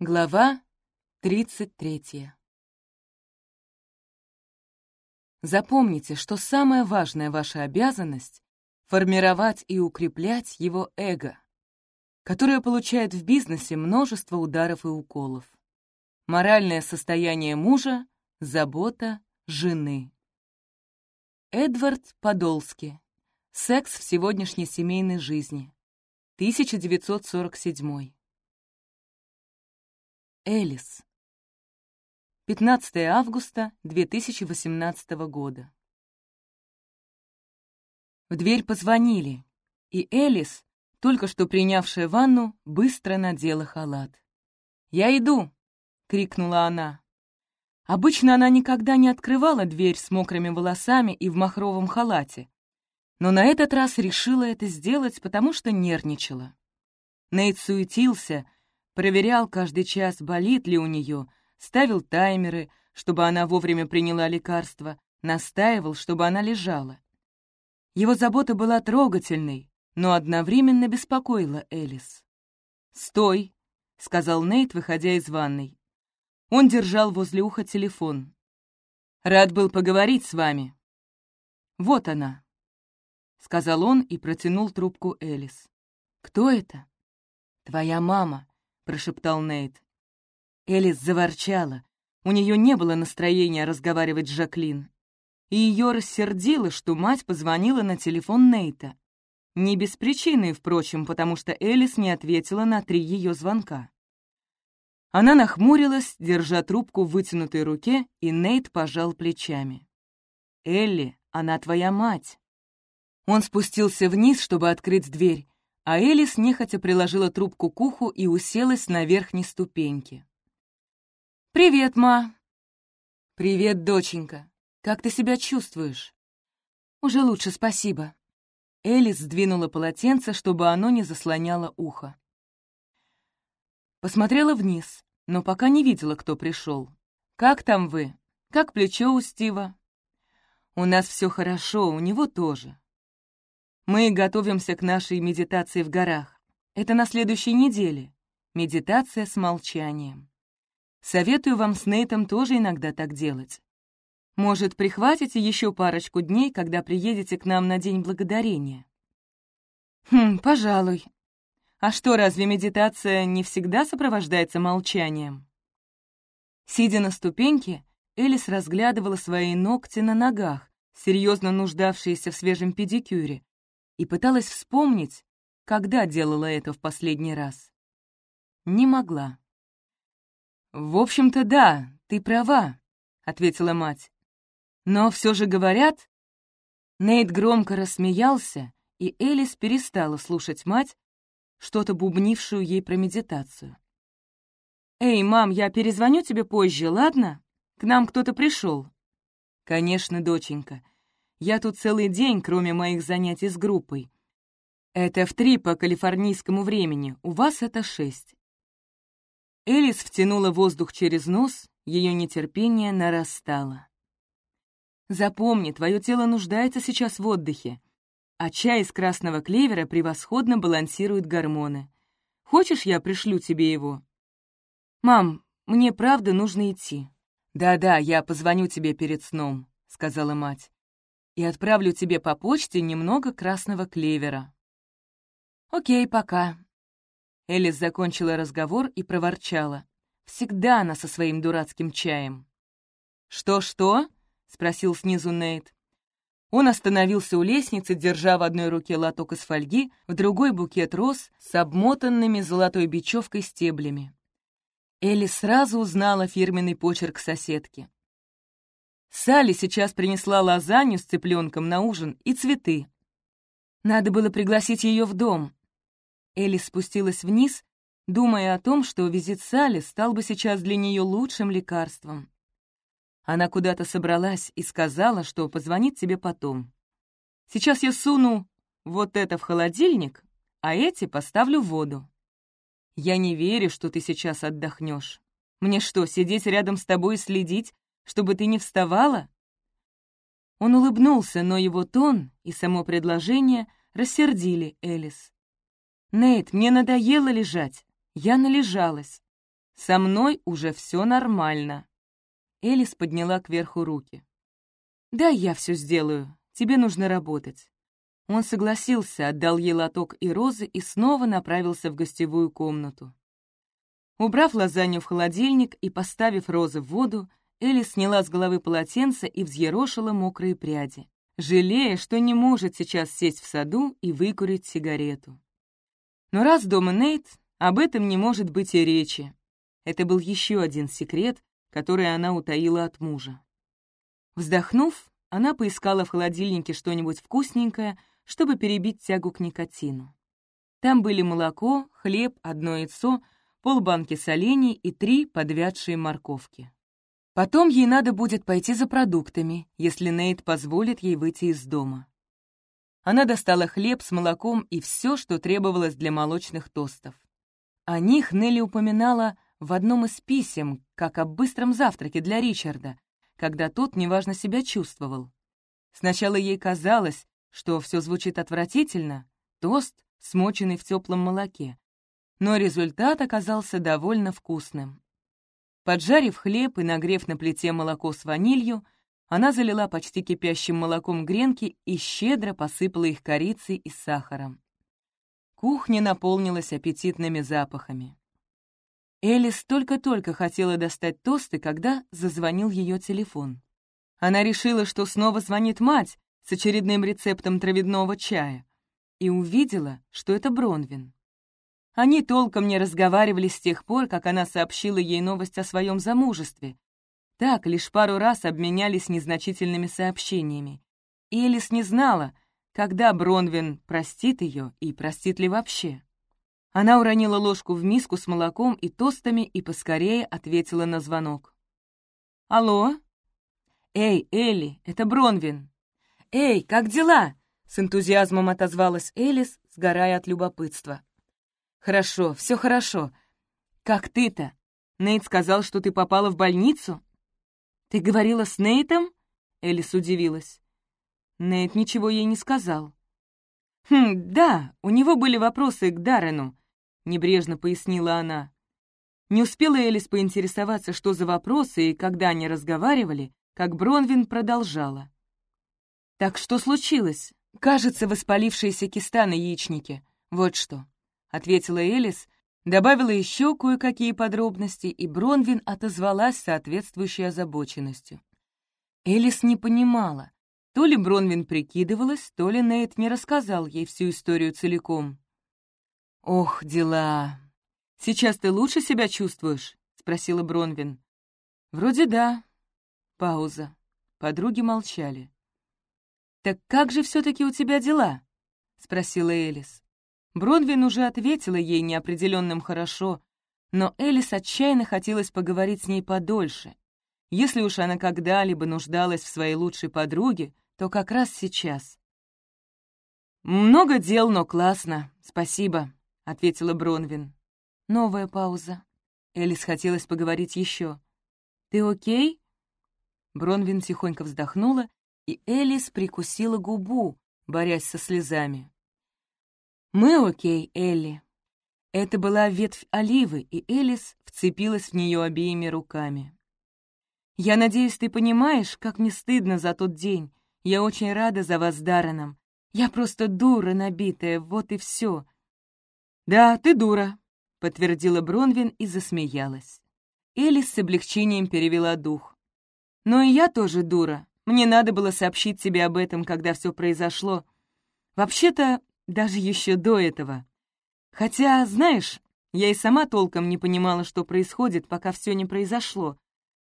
Глава 33 Запомните, что самая важная ваша обязанность — формировать и укреплять его эго, которое получает в бизнесе множество ударов и уколов. Моральное состояние мужа — забота жены. Эдвард Подолски. Секс в сегодняшней семейной жизни. 1947 Элис. 15 августа 2018 года. В дверь позвонили, и Элис, только что принявшая ванну, быстро надела халат. «Я иду!» — крикнула она. Обычно она никогда не открывала дверь с мокрыми волосами и в махровом халате, но на этот раз решила это сделать, потому что нервничала. Нейт суетился — проверял каждый час, болит ли у нее, ставил таймеры, чтобы она вовремя приняла лекарства, настаивал, чтобы она лежала. Его забота была трогательной, но одновременно беспокоила Элис. «Стой!» — сказал Нейт, выходя из ванной. Он держал возле уха телефон. «Рад был поговорить с вами». «Вот она», — сказал он и протянул трубку Элис. «Кто это?» «Твоя мама», прошептал Нейт. Элис заворчала. У нее не было настроения разговаривать с Жаклин. И ее рассердило, что мать позвонила на телефон Нейта. Не без причины, впрочем, потому что Элис не ответила на три ее звонка. Она нахмурилась, держа трубку в вытянутой руке, и Нейт пожал плечами. «Элли, она твоя мать». Он спустился вниз, чтобы открыть дверь, а Элис нехотя приложила трубку к уху и уселась на верхней ступеньке. «Привет, ма!» «Привет, доченька! Как ты себя чувствуешь?» «Уже лучше, спасибо». Элис сдвинула полотенце, чтобы оно не заслоняло ухо. Посмотрела вниз, но пока не видела, кто пришел. «Как там вы? Как плечо у Стива?» «У нас все хорошо, у него тоже. Мы готовимся к нашей медитации в горах. Это на следующей неделе. Медитация с молчанием. Советую вам с Нейтом тоже иногда так делать. Может, прихватите еще парочку дней, когда приедете к нам на День Благодарения? Хм, пожалуй. А что, разве медитация не всегда сопровождается молчанием? Сидя на ступеньке, Элис разглядывала свои ногти на ногах, серьезно нуждавшиеся в свежем педикюре, и пыталась вспомнить, когда делала это в последний раз. Не могла. «В общем-то, да, ты права», — ответила мать. «Но все же говорят...» Нейт громко рассмеялся, и Элис перестала слушать мать, что-то бубнившую ей про медитацию. «Эй, мам, я перезвоню тебе позже, ладно? К нам кто-то пришел». «Конечно, доченька. Я тут целый день, кроме моих занятий с группой. Это в три по калифорнийскому времени, у вас это шесть. Элис втянула воздух через нос, ее нетерпение нарастало. Запомни, твое тело нуждается сейчас в отдыхе, а чай из красного клевера превосходно балансирует гормоны. Хочешь, я пришлю тебе его? Мам, мне правда нужно идти. Да-да, я позвоню тебе перед сном, сказала мать и отправлю тебе по почте немного красного клевера». «Окей, пока». Элис закончила разговор и проворчала. Всегда она со своим дурацким чаем. «Что-что?» — спросил снизу Нейт. Он остановился у лестницы, держа в одной руке лоток из фольги, в другой букет роз с обмотанными золотой бечевкой стеблями. Элли сразу узнала фирменный почерк соседки. Салли сейчас принесла лазанью с цыпленком на ужин и цветы. Надо было пригласить ее в дом. Элли спустилась вниз, думая о том, что визит Салли стал бы сейчас для нее лучшим лекарством. Она куда-то собралась и сказала, что позвонит тебе потом. Сейчас я суну вот это в холодильник, а эти поставлю в воду. Я не верю, что ты сейчас отдохнешь. Мне что, сидеть рядом с тобой и следить, чтобы ты не вставала?» Он улыбнулся, но его тон и само предложение рассердили Элис. «Нейт, мне надоело лежать. Я належалась. Со мной уже все нормально». Элис подняла кверху руки. «Да, я все сделаю. Тебе нужно работать». Он согласился, отдал ей лоток и розы и снова направился в гостевую комнату. Убрав лазанью в холодильник и поставив розы в воду, Элли сняла с головы полотенце и взъерошила мокрые пряди, жалея, что не может сейчас сесть в саду и выкурить сигарету. Но раз дома Нейт, об этом не может быть и речи. Это был еще один секрет, который она утаила от мужа. Вздохнув, она поискала в холодильнике что-нибудь вкусненькое, чтобы перебить тягу к никотину. Там были молоко, хлеб, одно яйцо, полбанки солений и три подвядшие морковки. Потом ей надо будет пойти за продуктами, если Нейт позволит ей выйти из дома. Она достала хлеб с молоком и все, что требовалось для молочных тостов. О них Нелли упоминала в одном из писем, как о быстром завтраке для Ричарда, когда тот неважно себя чувствовал. Сначала ей казалось, что все звучит отвратительно, тост, смоченный в теплом молоке. Но результат оказался довольно вкусным. Поджарив хлеб и нагрев на плите молоко с ванилью, она залила почти кипящим молоком гренки и щедро посыпала их корицей и сахаром. Кухня наполнилась аппетитными запахами. Элис только-только хотела достать тосты, когда зазвонил ее телефон. Она решила, что снова звонит мать, с очередным рецептом травяного чая и увидела, что это Бронвин. Они толком не разговаривали с тех пор, как она сообщила ей новость о своем замужестве. Так, лишь пару раз обменялись незначительными сообщениями. Элис не знала, когда Бронвин простит ее и простит ли вообще. Она уронила ложку в миску с молоком и тостами и поскорее ответила на звонок. «Алло?» «Эй, Элли, это Бронвин. «Эй, как дела?» — с энтузиазмом отозвалась Элис, сгорая от любопытства. «Хорошо, все хорошо. Как ты-то? Нейт сказал, что ты попала в больницу?» «Ты говорила с Нейтом?» — Элис удивилась. Нейт ничего ей не сказал. «Хм, да, у него были вопросы к Даррену», — небрежно пояснила она. Не успела Элис поинтересоваться, что за вопросы и когда они разговаривали, как Бронвин продолжала. «Так что случилось? Кажется, воспалившаяся киста на яичнике. Вот что», — ответила Элис, добавила еще кое-какие подробности, и Бронвин отозвалась соответствующей озабоченностью. Элис не понимала, то ли Бронвин прикидывалась, то ли Нейт не рассказал ей всю историю целиком. «Ох, дела! Сейчас ты лучше себя чувствуешь?» — спросила Бронвин. «Вроде да». Пауза. Подруги молчали. «Так как же все-таки у тебя дела?» — спросила Элис. Бронвин уже ответила ей неопределенным «хорошо», но Элис отчаянно хотелось поговорить с ней подольше. Если уж она когда-либо нуждалась в своей лучшей подруге, то как раз сейчас. «Много дел, но классно. Спасибо», — ответила Бронвин. Новая пауза. Элис хотелось поговорить еще. «Ты окей?» Бронвин тихонько вздохнула и Элис прикусила губу, борясь со слезами. «Мы окей, Элли». Это была ветвь оливы, и Элис вцепилась в нее обеими руками. «Я надеюсь, ты понимаешь, как мне стыдно за тот день. Я очень рада за вас Дарреном. Я просто дура набитая, вот и все». «Да, ты дура», — подтвердила Бронвин и засмеялась. Элис с облегчением перевела дух. «Но и я тоже дура. Мне надо было сообщить тебе об этом, когда все произошло. Вообще-то, даже еще до этого. Хотя, знаешь, я и сама толком не понимала, что происходит, пока все не произошло.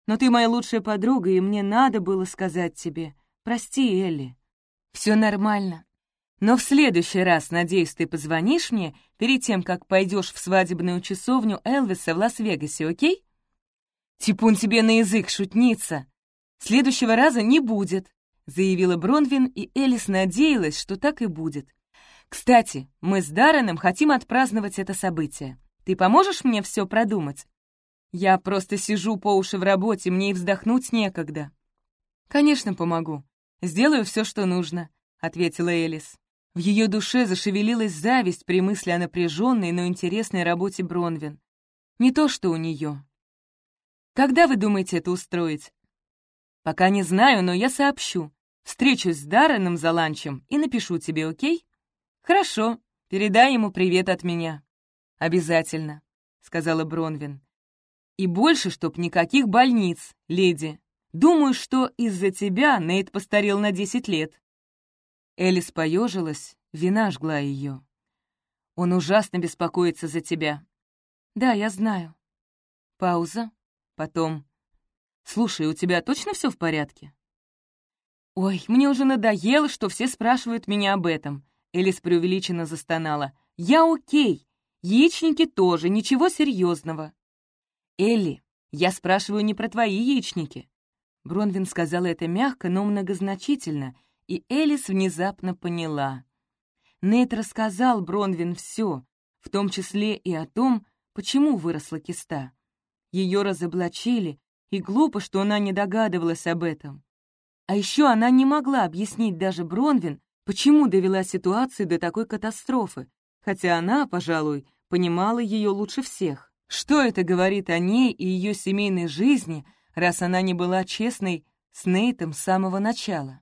Но ты моя лучшая подруга, и мне надо было сказать тебе. Прости, Элли. Все нормально. Но в следующий раз, надеюсь, ты позвонишь мне перед тем, как пойдешь в свадебную часовню Элвиса в Лас-Вегасе, окей? Типун тебе на язык, шутница. «Следующего раза не будет», — заявила Бронвин, и Элис надеялась, что так и будет. «Кстати, мы с Дарреном хотим отпраздновать это событие. Ты поможешь мне все продумать? Я просто сижу по уши в работе, мне и вздохнуть некогда». «Конечно, помогу. Сделаю все, что нужно», — ответила Элис. В ее душе зашевелилась зависть при мысли о напряженной, но интересной работе Бронвин. Не то, что у нее. Когда вы думаете это устроить? Пока не знаю, но я сообщу. Встречусь с Дарреном за ланчем и напишу тебе, окей? Хорошо, передай ему привет от меня. Обязательно, сказала Бронвин. И больше, чтоб никаких больниц, леди. Думаю, что из-за тебя Нейт постарел на десять лет. Элис поежилась, вина жгла ее. Он ужасно беспокоится за тебя. Да, я знаю. Пауза. Потом. Слушай, у тебя точно все в порядке? Ой, мне уже надоело, что все спрашивают меня об этом. Элис преувеличенно застонала. Я окей. Яичники тоже, ничего серьезного. Элли, я спрашиваю не про твои яичники. Бронвин сказала это мягко, но многозначительно, и Элис внезапно поняла. Нейт рассказал Бронвин все, в том числе и о том, почему выросла киста. Ее разоблачили, и глупо, что она не догадывалась об этом. А еще она не могла объяснить даже Бронвин, почему довела ситуацию до такой катастрофы, хотя она, пожалуй, понимала ее лучше всех. Что это говорит о ней и ее семейной жизни, раз она не была честной с Нейтом с самого начала?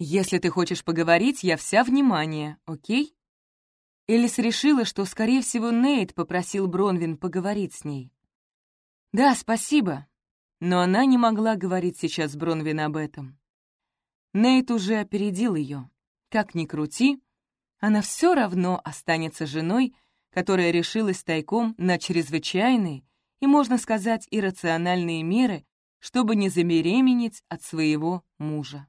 «Если ты хочешь поговорить, я вся внимание, окей?» Элис решила, что, скорее всего, Нейт попросил Бронвин поговорить с ней. «Да, спасибо», но она не могла говорить сейчас Бронвин об этом. Нейт уже опередил ее. Как ни крути, она все равно останется женой, которая решилась тайком на чрезвычайные и, можно сказать, иррациональные меры, чтобы не забеременеть от своего мужа.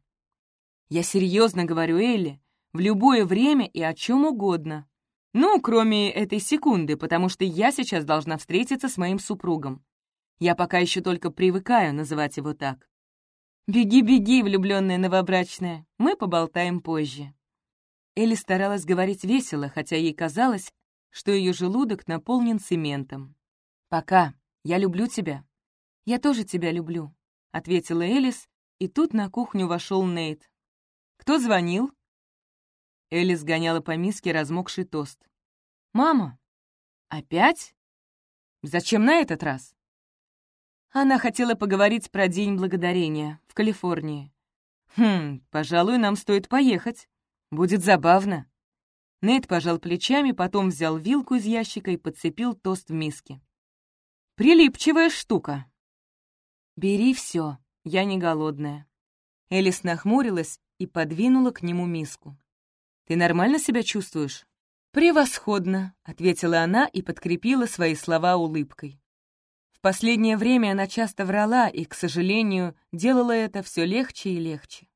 Я серьезно говорю, Элли, в любое время и о чем угодно. Ну, кроме этой секунды, потому что я сейчас должна встретиться с моим супругом. Я пока еще только привыкаю называть его так. «Беги, беги, влюбленная новобрачная, мы поболтаем позже». Элли старалась говорить весело, хотя ей казалось, что ее желудок наполнен цементом. «Пока. Я люблю тебя». «Я тоже тебя люблю», — ответила Элис, и тут на кухню вошел Нейт. «Кто звонил?» Элис гоняла по миске размокший тост. «Мама!» «Опять? Зачем на этот раз?» Она хотела поговорить про День Благодарения в Калифорнии. «Хм, пожалуй, нам стоит поехать. Будет забавно». Нейт пожал плечами, потом взял вилку из ящика и подцепил тост в миске. «Прилипчивая штука». «Бери все, я не голодная». Элис нахмурилась и подвинула к нему миску. «Ты нормально себя чувствуешь?» «Превосходно», — ответила она и подкрепила свои слова улыбкой последнее время она часто врала и, к сожалению, делала это все легче и легче.